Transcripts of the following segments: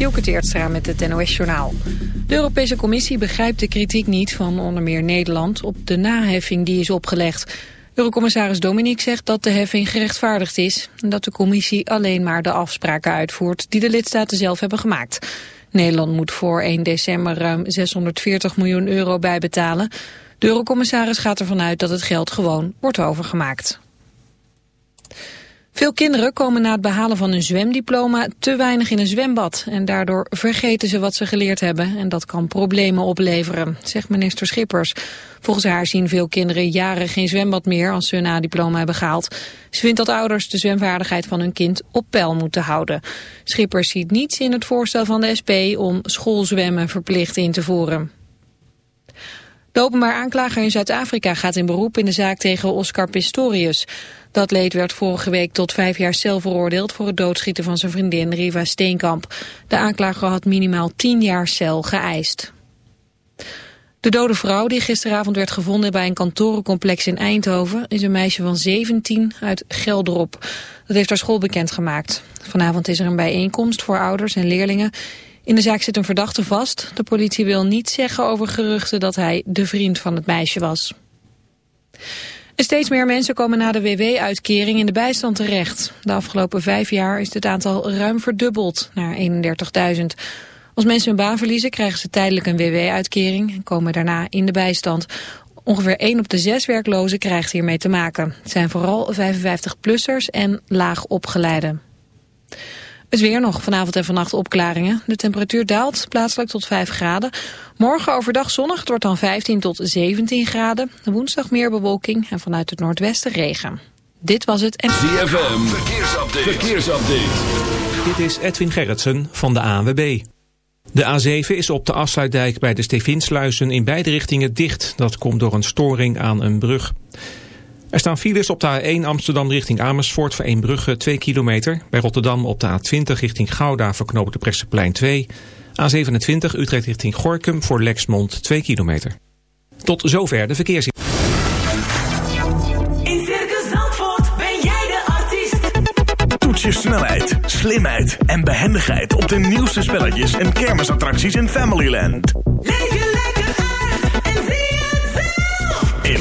Dielke Teertstra met het NOS-journaal. De Europese Commissie begrijpt de kritiek niet van onder meer Nederland... op de naheffing die is opgelegd. Eurocommissaris Dominic zegt dat de heffing gerechtvaardigd is... en dat de Commissie alleen maar de afspraken uitvoert... die de lidstaten zelf hebben gemaakt. Nederland moet voor 1 december ruim 640 miljoen euro bijbetalen. De Eurocommissaris gaat ervan uit dat het geld gewoon wordt overgemaakt. Veel kinderen komen na het behalen van een zwemdiploma te weinig in een zwembad. En daardoor vergeten ze wat ze geleerd hebben. En dat kan problemen opleveren, zegt minister Schippers. Volgens haar zien veel kinderen jaren geen zwembad meer als ze hun A-diploma hebben gehaald. Ze vindt dat ouders de zwemvaardigheid van hun kind op peil moeten houden. Schippers ziet niets in het voorstel van de SP om schoolzwemmen verplicht in te voeren. De openbaar aanklager in Zuid-Afrika gaat in beroep in de zaak tegen Oscar Pistorius. Dat leed werd vorige week tot vijf jaar cel veroordeeld voor het doodschieten van zijn vriendin Riva Steenkamp. De aanklager had minimaal tien jaar cel geëist. De dode vrouw die gisteravond werd gevonden bij een kantorencomplex in Eindhoven is een meisje van 17 uit Gelderop. Dat heeft haar school bekendgemaakt. Vanavond is er een bijeenkomst voor ouders en leerlingen. In de zaak zit een verdachte vast. De politie wil niet zeggen over geruchten dat hij de vriend van het meisje was. Steeds meer mensen komen na de WW-uitkering in de bijstand terecht. De afgelopen vijf jaar is het aantal ruim verdubbeld naar 31.000. Als mensen hun baan verliezen krijgen ze tijdelijk een WW-uitkering en komen daarna in de bijstand. Ongeveer 1 op de 6 werklozen krijgt hiermee te maken. Het zijn vooral 55-plussers en laag opgeleiden. Het weer nog, vanavond en vannacht opklaringen. De temperatuur daalt plaatselijk tot 5 graden. Morgen overdag zonnig, het wordt dan 15 tot 17 graden. Woensdag meer bewolking en vanuit het noordwesten regen. Dit was het en... ZFM, verkeersupdate. verkeersupdate. Dit is Edwin Gerritsen van de ANWB. De A7 is op de afsluitdijk bij de Stevinsluizen in beide richtingen dicht. Dat komt door een storing aan een brug. Er staan files op de A1 Amsterdam richting Amersfoort voor Eembrugge 2 kilometer. Bij Rotterdam op de A20 richting Gouda voor de Presseplein 2. A27 Utrecht richting Gorkum voor Lexmond 2 kilometer. Tot zover de verkeers. In Circus Zandvoort ben jij de artiest. Toets je snelheid, slimheid en behendigheid op de nieuwste spelletjes en kermisattracties in Familyland. Leef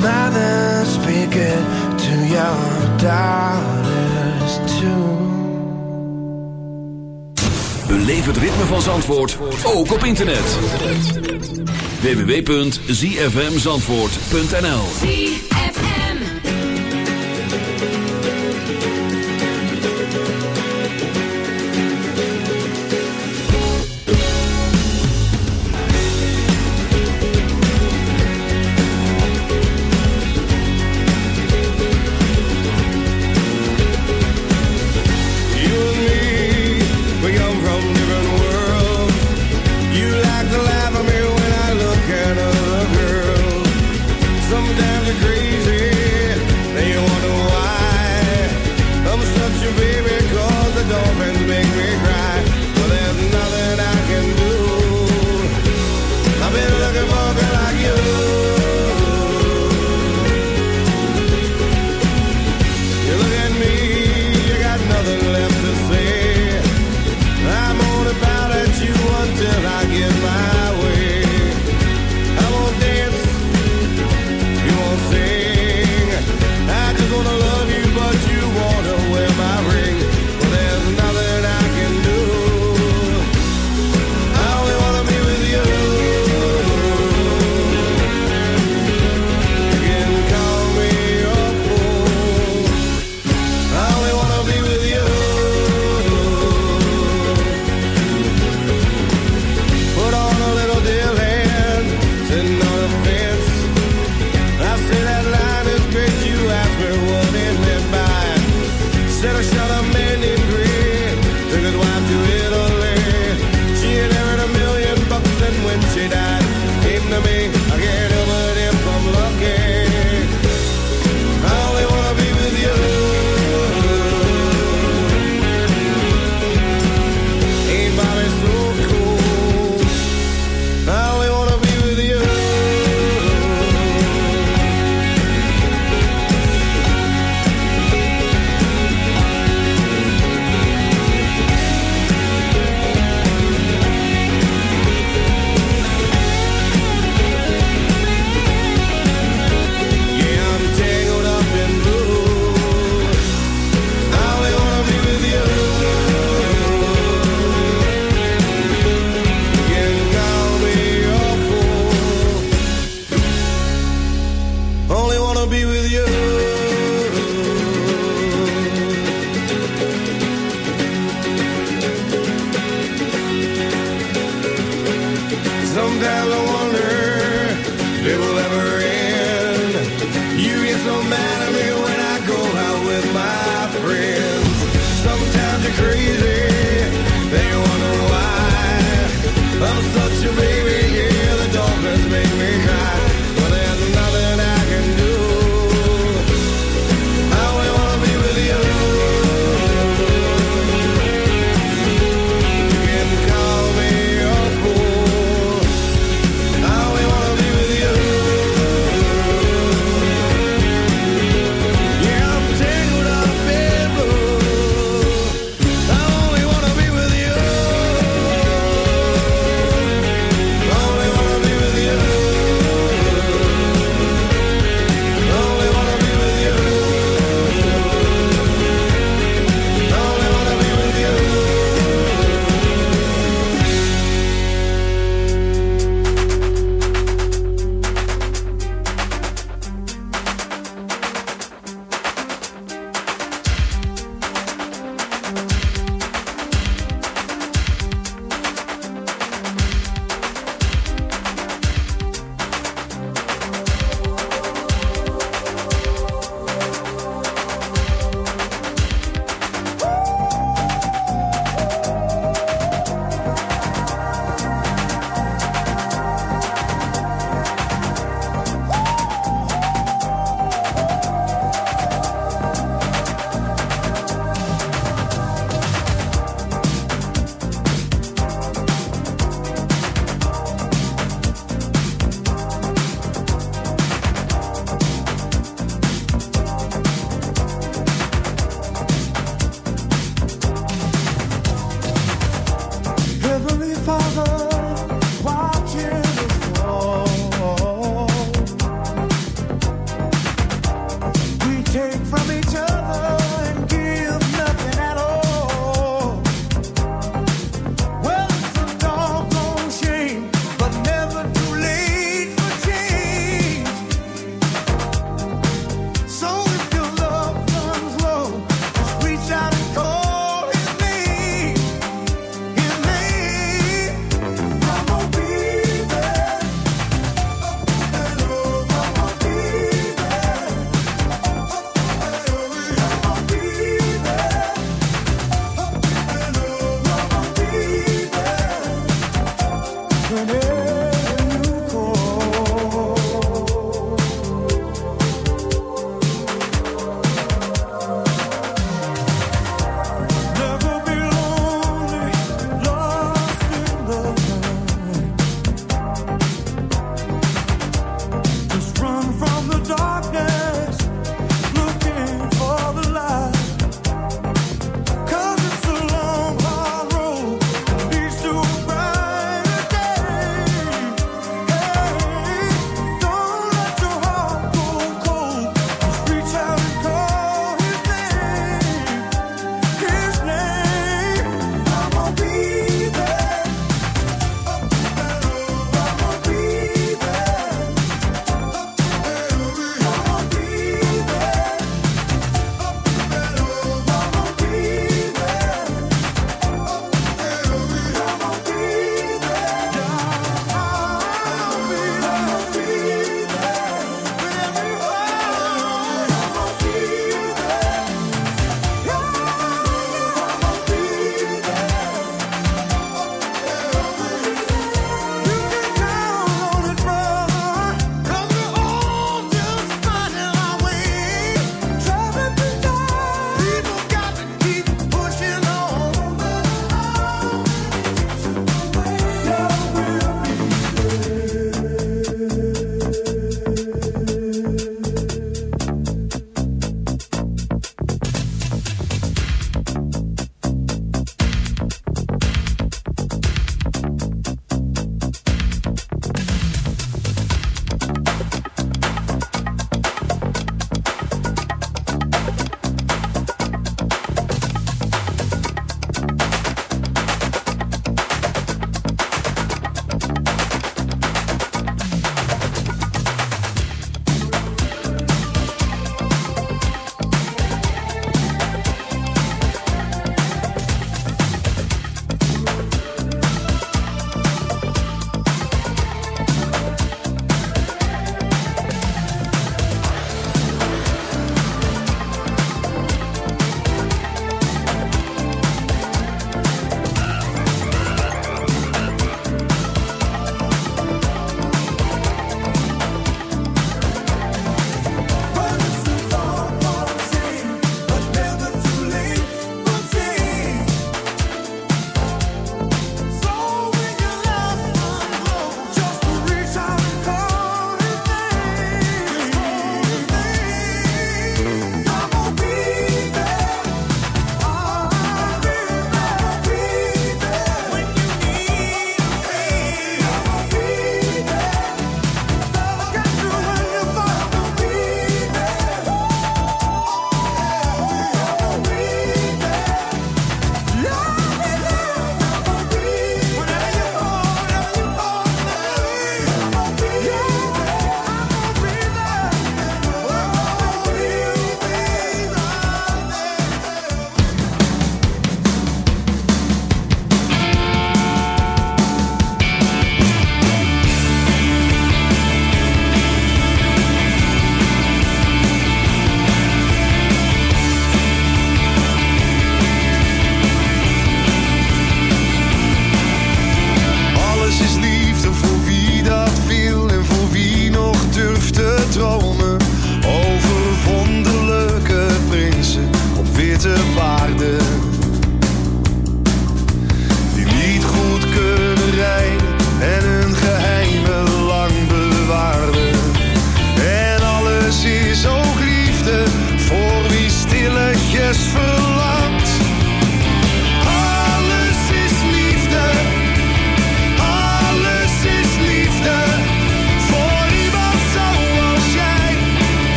Mother, speak it to your daughters too. Beleef het ritme van Zandvoort, ook op internet. www.zfmzandvoort.nl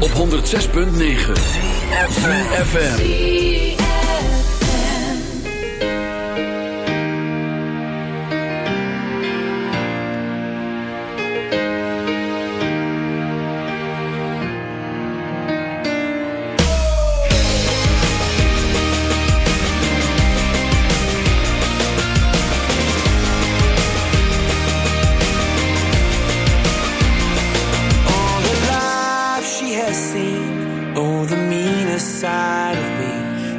Op 106.9 FM.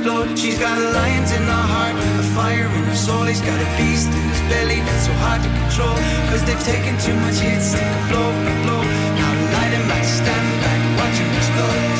explode. She's got lions in her heart, a fire in her soul. He's got a beast in his belly that's so hard to control. Cause they've taken too much hits, take a blow, a blow. Now light him back, stand back, watch him explode.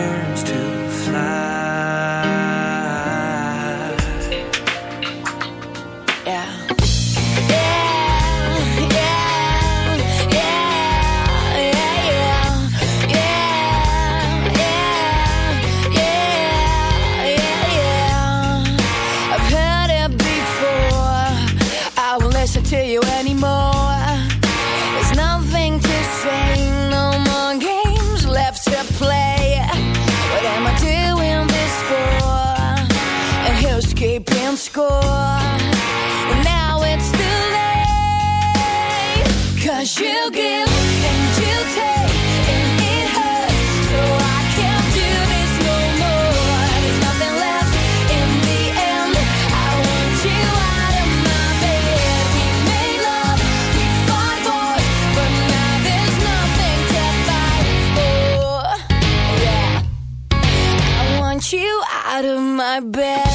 Score. Now it's too late. Cause you give and you take, and it hurts. So I can't do this no more. There's nothing left in the end. I want you out of my bed. We made love, we fought but now there's nothing for. Yeah. I want you out of my bed.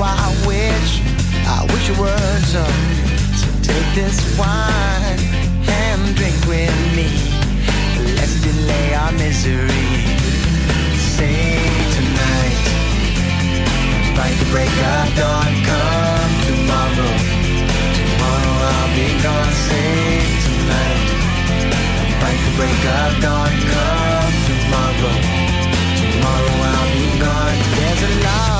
How I wish, I wish it were so. So take this wine and drink with me. Let's delay our misery. Say tonight, fight the break of dawn. Come tomorrow, tomorrow I'll be gone. Say tonight, fight the break of dawn. Come tomorrow, tomorrow I'll be gone. There's a log